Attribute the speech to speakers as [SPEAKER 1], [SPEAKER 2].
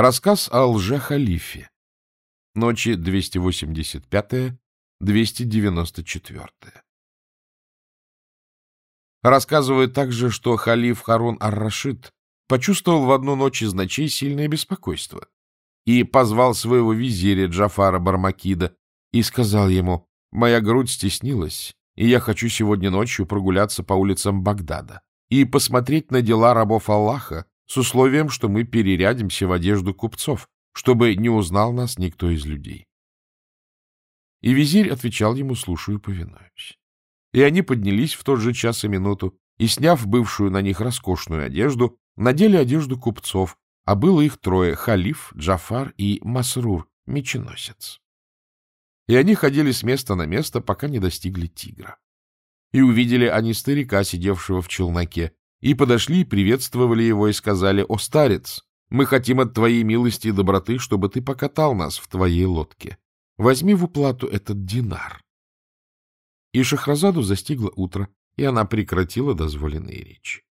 [SPEAKER 1] Рассказ о лже-халифе. Ночи 285-294. Рассказывают также, что халиф Харун ар-Рашид почувствовал в одну ночь из ночей сильное беспокойство и позвал своего визиря Джафара Бармакида и сказал ему, «Моя грудь стеснилась, и я хочу сегодня ночью прогуляться по улицам Багдада и посмотреть на дела рабов Аллаха, с условием, что мы перерядимся в одежду купцов, чтобы не узнал нас никто из людей. И визирь отвечал ему, слушаю, повинуюсь. И они поднялись в тот же час и минуту, и, сняв бывшую на них роскошную одежду, надели одежду купцов, а было их трое — Халиф, Джафар и Масрур, меченосец. И они ходили с места на место, пока не достигли тигра. И увидели они старика, сидевшего в челноке, и подошли, приветствовали его и сказали, «О, старец, мы хотим от твоей милости и доброты, чтобы ты покатал нас в твоей лодке. Возьми в уплату этот динар». И Шахразаду застигло утро, и она прекратила дозволенные речи.